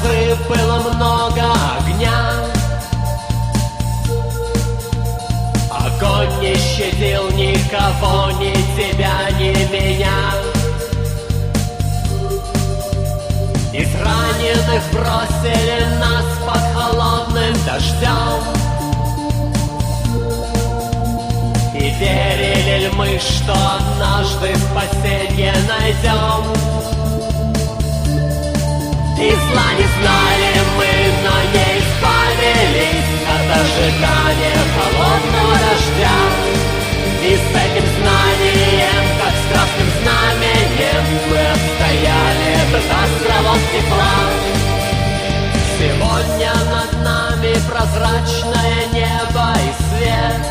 грозы было много огня. Огонь не щадил никого, ни тебя, ни меня. Из раненых бросили нас под холодным дождем. И верили ли мы, что однажды спасение найдем над нами прозрачное небо и свет.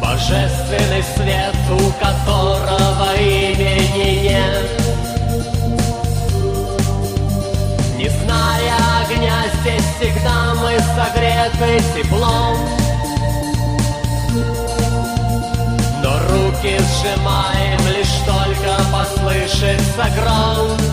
Божественный свет, у которого имени нет. Не зная огня, здесь всегда мы согреты теплом. Но руки сжимаем, лишь только послышится гром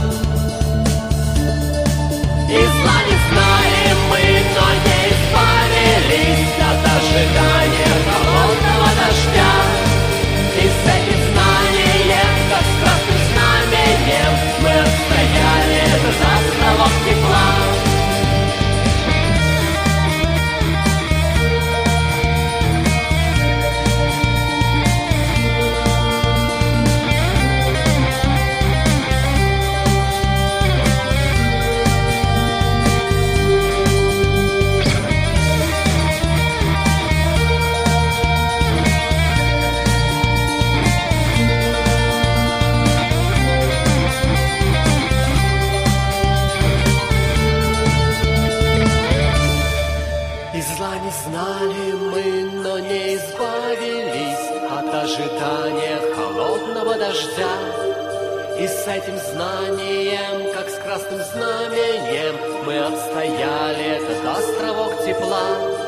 от ожидания холодного дождя. И с этим знанием, как с красным знаменем, мы отстояли этот островок тепла.